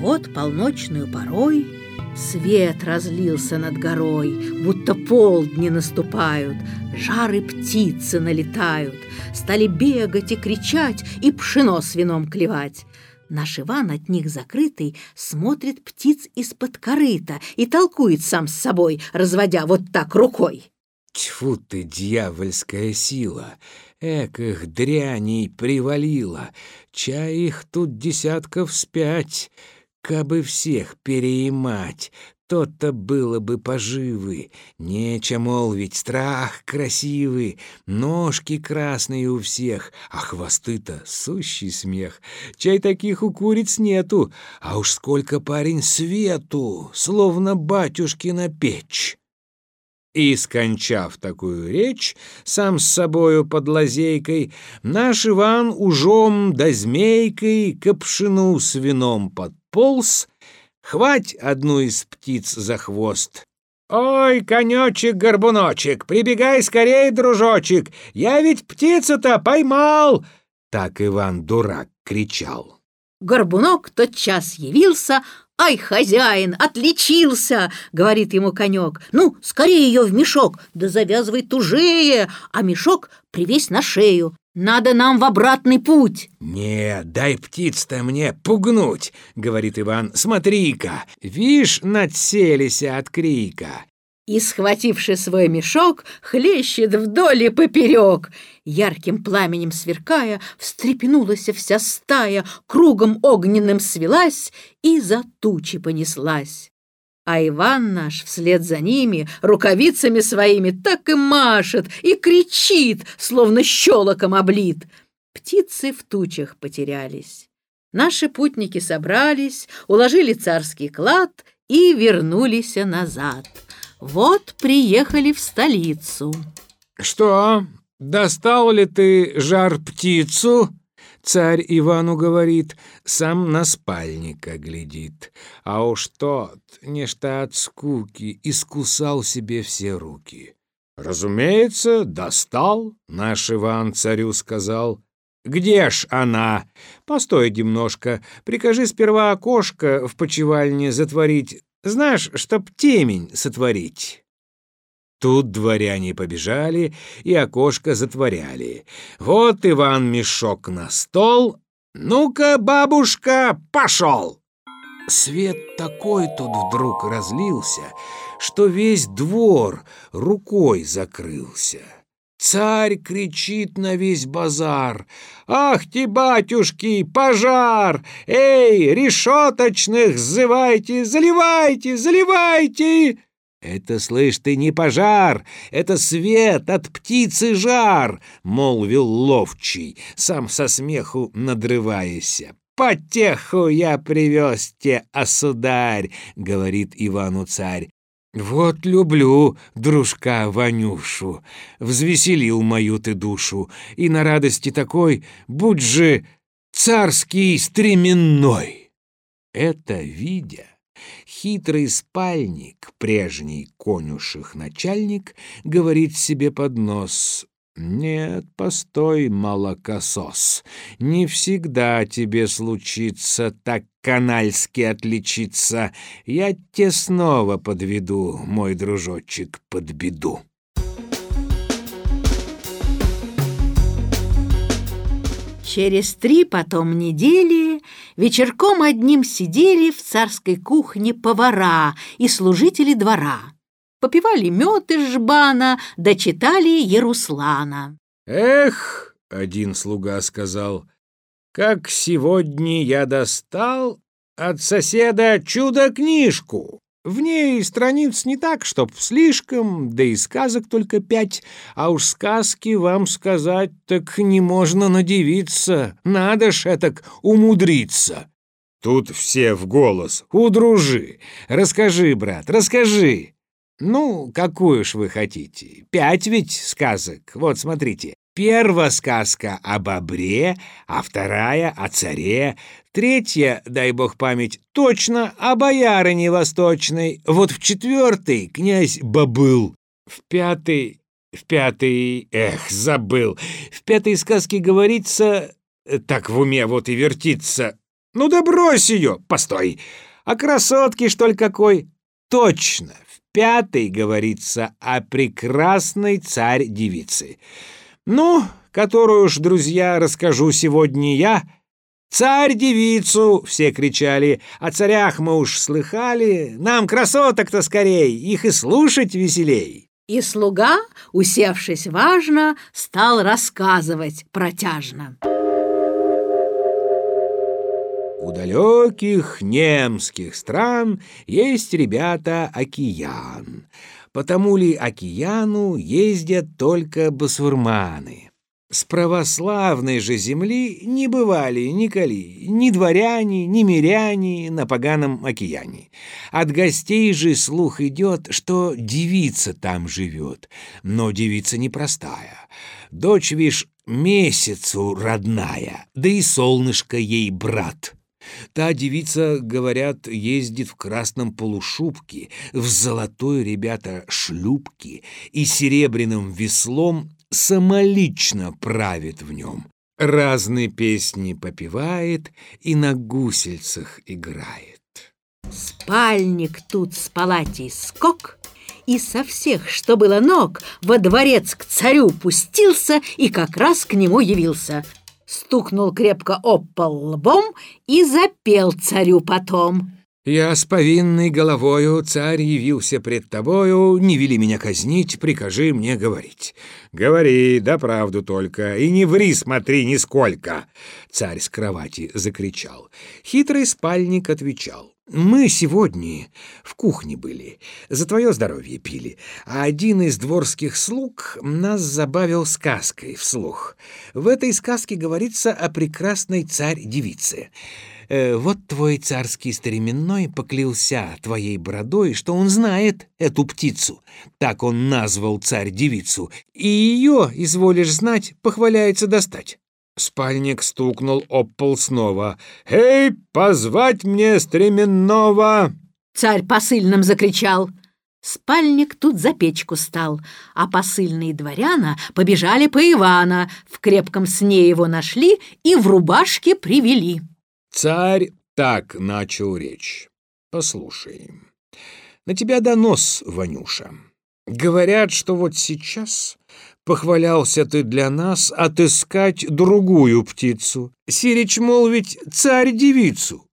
Вот полночную порой Свет разлился над горой, Будто полдни наступают, Жары птицы налетают, Стали бегать и кричать И пшено с вином клевать. Наш Иван от них закрытый Смотрит птиц из-под корыта И толкует сам с собой, Разводя вот так рукой. Тьфу ты, дьявольская сила! Эк их дряней привалила! Чай их тут десятков спять! Кабы всех переимать, то-то было бы поживы. Нечем молвить, страх красивый, ножки красные у всех, а хвосты-то сущий смех. Чай таких у куриц нету, а уж сколько парень свету, словно батюшкина печь. И, скончав такую речь, сам с собою под лазейкой, наш Иван ужом да змейкой капшину с вином подполз, хвать одну из птиц за хвост. «Ой, конечек-горбуночек, прибегай скорей, дружочек, я ведь птицу-то поймал!» Так Иван-дурак кричал. Горбунок тотчас явился, «Ай, хозяин, отличился!» — говорит ему конек. «Ну, скорее ее в мешок, да завязывай тужее, а мешок привесь на шею. Надо нам в обратный путь!» «Не, дай птиц-то мне пугнуть!» — говорит Иван. «Смотри-ка, вишь, надселися от крика!» и, схвативши свой мешок, хлещет вдоль и поперек. Ярким пламенем сверкая, встрепенулась вся стая, кругом огненным свелась и за тучи понеслась. А Иван наш вслед за ними рукавицами своими так и машет и кричит, словно щелоком облит. Птицы в тучах потерялись. Наши путники собрались, уложили царский клад и вернулись назад. Вот приехали в столицу. «Что, достал ли ты жар-птицу?» Царь Ивану говорит, сам на спальника глядит. А уж тот, нечто от скуки, искусал себе все руки. «Разумеется, достал», — наш Иван царю сказал. «Где ж она? Постой немножко, прикажи сперва окошко в почевальне затворить знаешь, чтоб темень сотворить». Тут дворяне побежали и окошко затворяли. Вот Иван мешок на стол. «Ну-ка, бабушка, пошел!» Свет такой тут вдруг разлился, что весь двор рукой закрылся. Царь кричит на весь базар. «Ах ты, батюшки, пожар! Эй, решеточных зывайте, заливайте, заливайте!» «Это, слышь, ты не пожар, это свет от птицы жар!» — молвил ловчий, сам со смеху надрываясь. «Потеху я привез те, осударь!» — говорит Ивану царь. «Вот люблю дружка Ванюшу, взвеселил мою ты душу, и на радости такой будь же царский стременной!» Это видя, хитрый спальник, прежний конюших начальник, говорит себе под нос «Нет, постой, молокосос, не всегда тебе случится так канальски отличиться. Я те снова подведу, мой дружочек, под беду». Через три потом недели вечерком одним сидели в царской кухне повара и служители двора попивали мед из жбана, да читали Яруслана. «Эх!» — один слуга сказал, «как сегодня я достал от соседа чудо-книжку. В ней страниц не так, чтоб слишком, да и сказок только пять, а уж сказки вам сказать так не можно надевиться, надо ж этак умудриться». Тут все в голос. «Удружи! Расскажи, брат, расскажи!» Ну, какую ж вы хотите? Пять ведь сказок. Вот, смотрите. Первая сказка о бобре, а вторая о царе, третья, дай бог память, точно о боярине восточной. Вот в четвертой князь Бобыл. В пятой... В пятой... Эх, забыл. В пятой сказке говорится... Так в уме вот и вертится. Ну да брось ее! Постой! А красотки, что ли, какой? Точно, в пятой говорится о прекрасной царь-девице. Ну, которую уж, друзья, расскажу сегодня я. «Царь-девицу!» — все кричали. «О царях мы уж слыхали. Нам красоток-то скорей, их и слушать веселей». И слуга, усевшись важно, стал рассказывать протяжно. У далеких немских стран есть ребята океан. Потому ли океану ездят только басурманы? С православной же земли не бывали ни коли, ни дворяне, ни миряне на поганом океане. От гостей же слух идет, что девица там живет, но девица непростая. Дочь, вишь, месяцу родная, да и солнышко ей брат. Та девица, говорят, ездит в красном полушубке, в золотой, ребята, шлюпке и серебряным веслом самолично правит в нем. Разные песни попевает и на гусельцах играет. Спальник тут с палатей скок, и со всех, что было ног, во дворец к царю пустился и как раз к нему явился — стукнул крепко об пол лбом и запел царю потом. «Я с повинной головою, царь, явился пред тобою, не вели меня казнить, прикажи мне говорить». «Говори, да правду только, и не ври, смотри, нисколько!» Царь с кровати закричал. Хитрый спальник отвечал. Мы сегодня в кухне были, за твое здоровье пили, а один из дворских слуг нас забавил сказкой вслух. В этой сказке говорится о прекрасной царь-девице. Э, вот твой царский старименной поклялся твоей бородой, что он знает эту птицу. Так он назвал царь-девицу, и ее, изволишь знать, похваляется достать. Спальник стукнул об пол снова. «Эй, позвать мне стременного!» Царь посыльным закричал. Спальник тут за печку стал, а посыльные дворяна побежали по Ивана, в крепком сне его нашли и в рубашке привели. Царь так начал речь. «Послушай, на тебя донос, Ванюша. Говорят, что вот сейчас Похвалялся ты для нас отыскать другую птицу. Сирич, мол, ведь царь-девицу.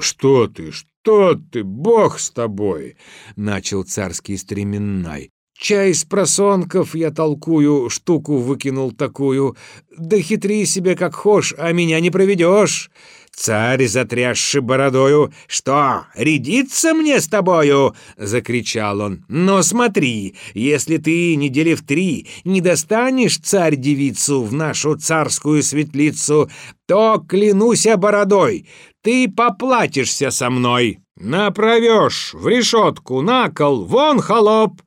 Что ты, что ты, бог с тобой, начал царский стременной. Чай с просонков я толкую, штуку выкинул такую. Да хитри себе как хошь, а меня не проведешь. Царь, затрясший бородою, «Что, рядиться мне с тобою?» — закричал он. «Но смотри, если ты недели в три не достанешь царь-девицу в нашу царскую светлицу, то, клянусь бородой, ты поплатишься со мной. Направешь в решетку, на кол, вон холоп!»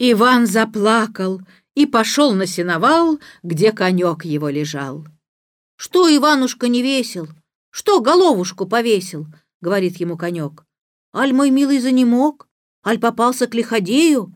Иван заплакал и пошел на сеновал, где конек его лежал. «Что, Иванушка, не весел?» Что головушку повесил? — говорит ему конек. Аль мой милый занемог? Аль попался к лиходею?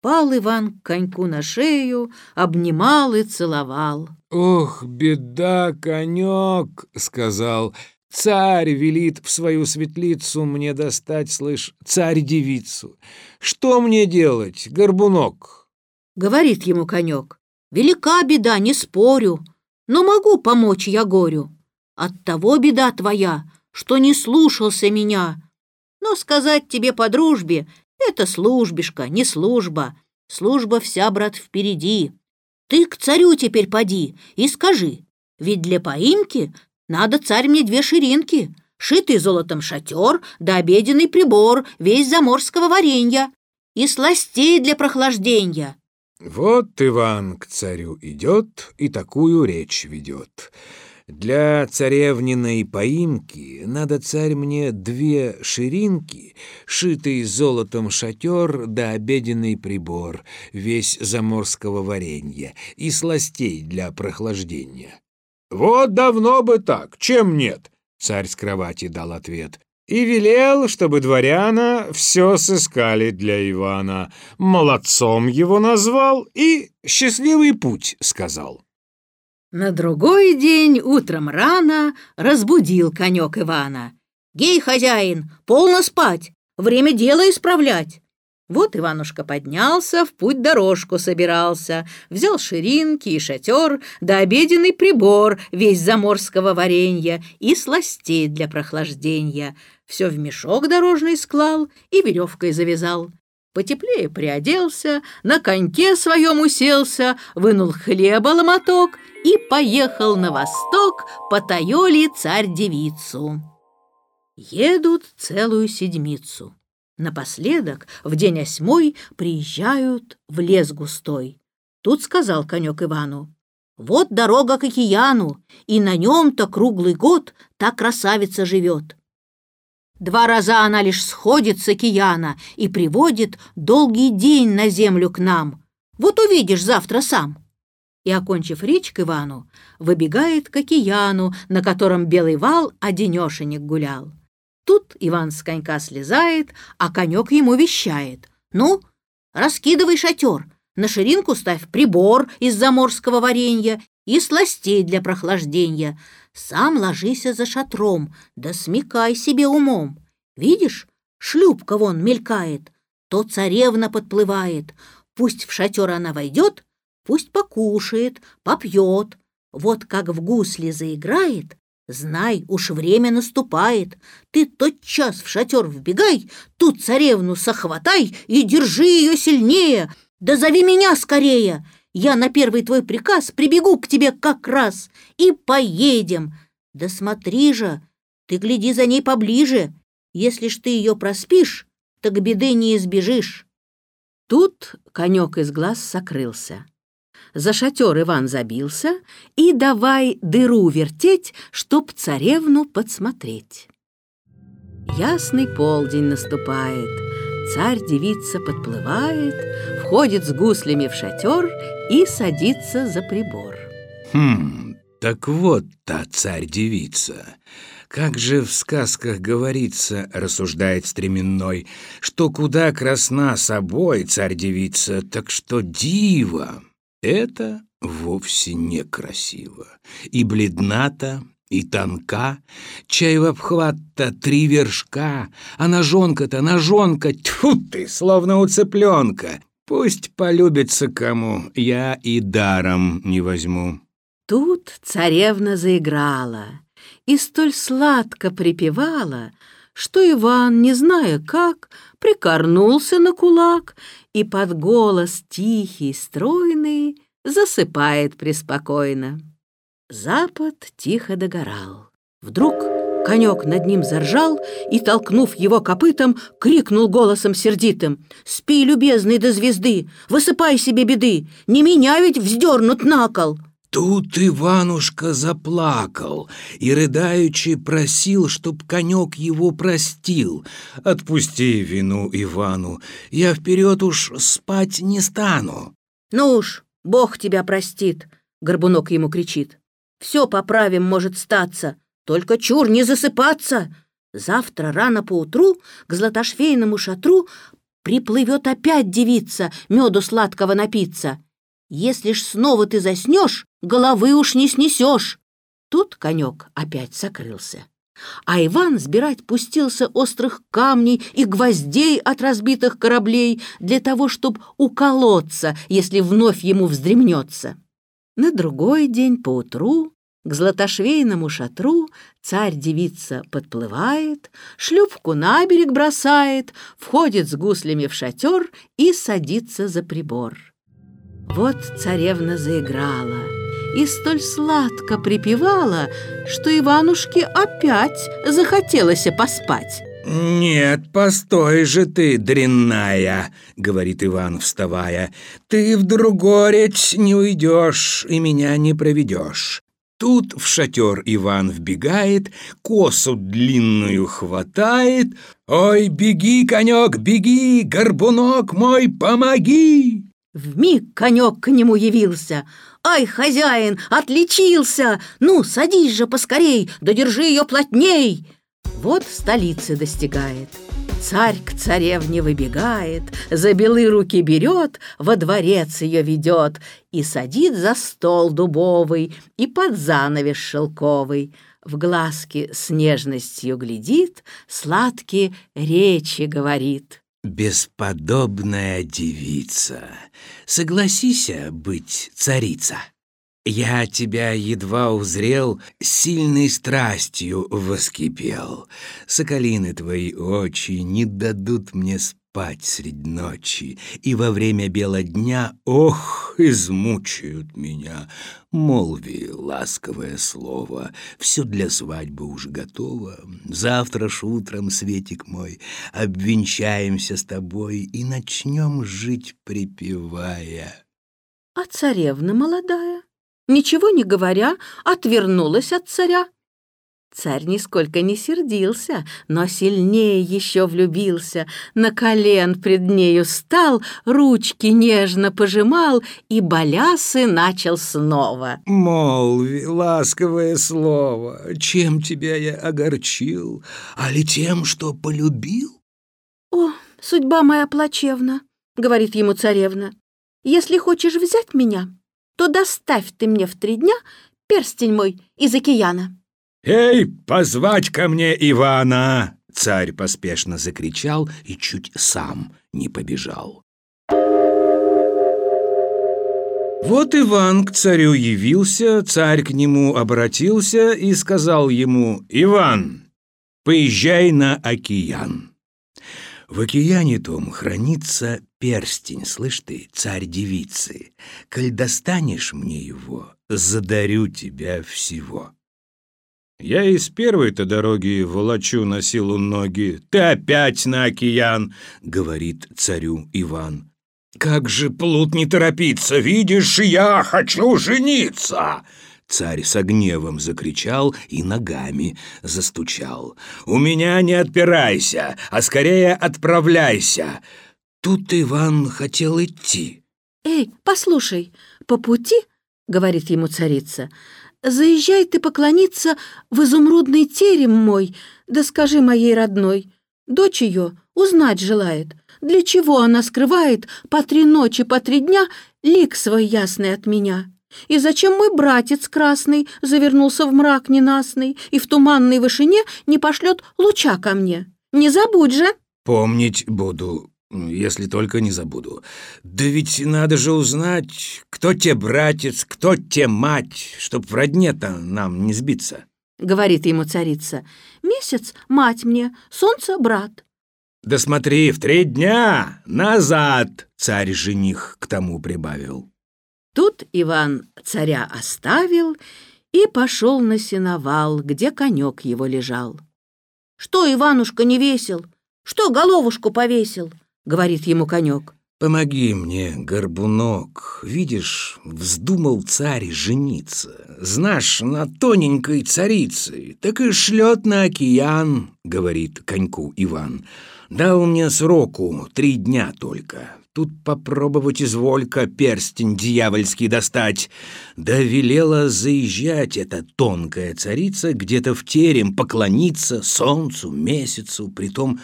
Пал Иван к коньку на шею, обнимал и целовал. «Ох, беда, конек!» — сказал. «Царь велит в свою светлицу мне достать, слышь, царь-девицу. Что мне делать, горбунок?» Говорит ему конек. «Велика беда, не спорю, но могу помочь я горю. От того беда твоя, что не слушался меня. Но сказать тебе по дружбе — это службишка, не служба. Служба вся, брат, впереди. Ты к царю теперь поди и скажи, ведь для поимки надо царь мне две ширинки, шитый золотом шатер да обеденный прибор, весь заморского варенья и сластей для прохлаждения. Вот Иван к царю идет и такую речь ведет. Для царевниной поимки надо царь мне две ширинки, шитый золотом шатер да обеденный прибор, весь заморского варенья и сластей для прохлаждения. «Вот давно бы так, чем нет?» — царь с кровати дал ответ. И велел, чтобы дворяна все сыскали для Ивана. Молодцом его назвал и «счастливый путь» сказал. На другой день утром рано разбудил конек Ивана. «Гей, хозяин, полно спать, время дело исправлять!» Вот Иванушка поднялся, в путь дорожку собирался, взял ширинки и шатер, да обеденный прибор, весь заморского варенья и сластей для прохлаждения. Все в мешок дорожный склал и веревкой завязал. Потеплее приоделся, на коньке своем уселся, вынул хлеба ломоток и поехал на восток по Тайоли царь-девицу. Едут целую седмицу. Напоследок, в день осьмой, приезжают в лес густой. Тут сказал конек Ивану, «Вот дорога к океану, и на нем-то круглый год та красавица живет. Два раза она лишь сходит с океана и приводит долгий день на землю к нам. Вот увидишь завтра сам». И, окончив речь к Ивану, выбегает к океану, на котором белый вал одинешенек гулял. Тут Иван с конька слезает, а конек ему вещает. «Ну, раскидывай шатер, на ширинку ставь прибор из заморского варенья и сластей для прохлаждения. Сам ложися за шатром, да смекай себе умом. Видишь, шлюпка вон мелькает, то царевна подплывает. Пусть в шатер она войдет, пусть покушает, попьет. Вот как в гусли заиграет, Знай, уж время наступает. Ты тотчас в шатер вбегай, тут царевну сохватай и держи ее сильнее. Да зови меня скорее. Я на первый твой приказ прибегу к тебе как раз и поедем. Да смотри же, ты гляди за ней поближе. Если ж ты ее проспишь, так беды не избежишь. Тут конек из глаз сокрылся. За шатер Иван забился и давай дыру вертеть, чтоб царевну подсмотреть. Ясный полдень наступает, царь-девица подплывает, входит с гуслями в шатер и садится за прибор. Хм, так вот та царь-девица. Как же в сказках говорится, рассуждает стременной, что куда красна собой царь-девица, так что дива. Это вовсе некрасиво. И бледната, и тонка, чай в обхват-то три вершка, а ножонка-то ножонка, тьфу ты, словно у цыпленка. Пусть полюбится кому, я и даром не возьму. Тут царевна заиграла и столь сладко припевала, что Иван, не зная как, прикорнулся на кулак и под голос тихий, стройный засыпает преспокойно. Запад тихо догорал. Вдруг конек над ним заржал и, толкнув его копытом, крикнул голосом сердитым «Спи, любезный, до звезды! Высыпай себе беды! Не меня ведь вздернут на кол!» Тут Иванушка заплакал и, рыдаючи, просил, чтоб конек его простил. «Отпусти вину Ивану, я вперед уж спать не стану». «Ну уж, Бог тебя простит!» — Горбунок ему кричит. «Все поправим, может статься, только чур не засыпаться!» Завтра рано поутру к златошвейному шатру приплывет опять девица меду сладкого напиться. Если ж снова ты заснешь, головы уж не снесешь. Тут конек опять сокрылся. А Иван сбирать пустился острых камней и гвоздей от разбитых кораблей для того, чтобы уколоться, если вновь ему вздремнется. На другой день поутру к златошвейному шатру царь-девица подплывает, шлюпку на берег бросает, входит с гуслями в шатер и садится за прибор. Вот царевна заиграла и столь сладко припевала, что Иванушке опять захотелось поспать. «Нет, постой же ты, дрянная!» — говорит Иван, вставая. «Ты в другореть не уйдешь и меня не проведешь». Тут в шатер Иван вбегает, косу длинную хватает. «Ой, беги, конек, беги, горбунок мой, помоги!» Вмиг конек к нему явился. «Ай, хозяин, отличился! Ну, садись же поскорей, да держи ее плотней!» Вот столицы достигает. Царь к царевне выбегает, за белые руки берет, во дворец ее ведет и садит за стол дубовый и под занавес шелковый. В глазки с нежностью глядит, сладкие речи говорит. Бесподобная девица, согласися быть царица. Я тебя едва узрел, сильной страстью воскипел. Соколины твои очи не дадут мне спать средь ночи, и во время бела дня, ох, измучают меня. Молви ласковое слово, все для свадьбы уже готово. Завтра ж утром, Светик мой, обвенчаемся с тобой и начнем жить припевая. А царевна молодая? Ничего не говоря, отвернулась от царя. Царь нисколько не сердился, но сильнее еще влюбился, на колен пред нею стал, ручки нежно пожимал и балясы начал снова. «Молви, ласковое слово, чем тебя я огорчил, а ли тем, что полюбил?» «О, судьба моя плачевна», — говорит ему царевна, «если хочешь взять меня, то доставь ты мне в три дня перстень мой из океана». «Эй, позвать ко мне Ивана!» Царь поспешно закричал и чуть сам не побежал. Вот Иван к царю явился, царь к нему обратился и сказал ему, «Иван, поезжай на океан». В океане том хранится перстень, слышь ты, царь девицы. Коль достанешь мне его, задарю тебя всего. Я из первой-то дороги волочу на силу ноги. Ты опять на океан, говорит царю Иван. Как же плут не торопиться, видишь, я хочу жениться. Царь со гневом закричал и ногами застучал. «У меня не отпирайся, а скорее отправляйся!» Тут Иван хотел идти. «Эй, послушай, по пути, — говорит ему царица, — заезжай ты поклониться в изумрудный терем мой, да скажи моей родной, дочь ее узнать желает, для чего она скрывает по три ночи, по три дня лик свой ясный от меня». И зачем мой братец красный завернулся в мрак ненастный и в туманной вышине не пошлет луча ко мне? Не забудь же!» «Помнить буду, если только не забуду. Да ведь надо же узнать, кто те братец, кто те мать, чтоб в родне-то нам не сбиться». — говорит ему царица. «Месяц — мать мне, солнце — брат». «Да смотри, в три дня назад!» — царь-жених к тому прибавил. Тут Иван царя оставил и пошел на сеновал, где конек его лежал. «Что, Иванушка, не весел? Что, головушку повесил?» — говорит ему конек. «Помоги мне, горбунок. Видишь, вздумал царь жениться. Знаешь, на тоненькой царице, так и шлет на океан», — говорит коньку Иван. «Дал мне сроку три дня только. Тут попробовать изволька перстень дьявольский достать. Да велела заезжать эта тонкая царица где-то в терем, поклониться солнцу, месяцу, притом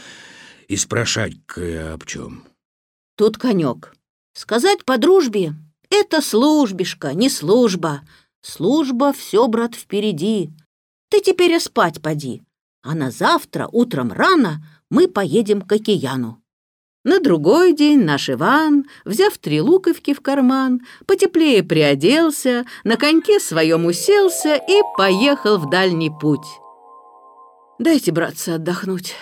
и спрашать об чем. Тут конек. Сказать по дружбе — это службишка, не служба. Служба — все, брат, впереди. Ты теперь спать поди. А на завтра утром рано мы поедем к океану. На другой день наш Иван, взяв три луковки в карман, потеплее приоделся, на коньке своем уселся и поехал в дальний путь. «Дайте, братцы, отдохнуть»,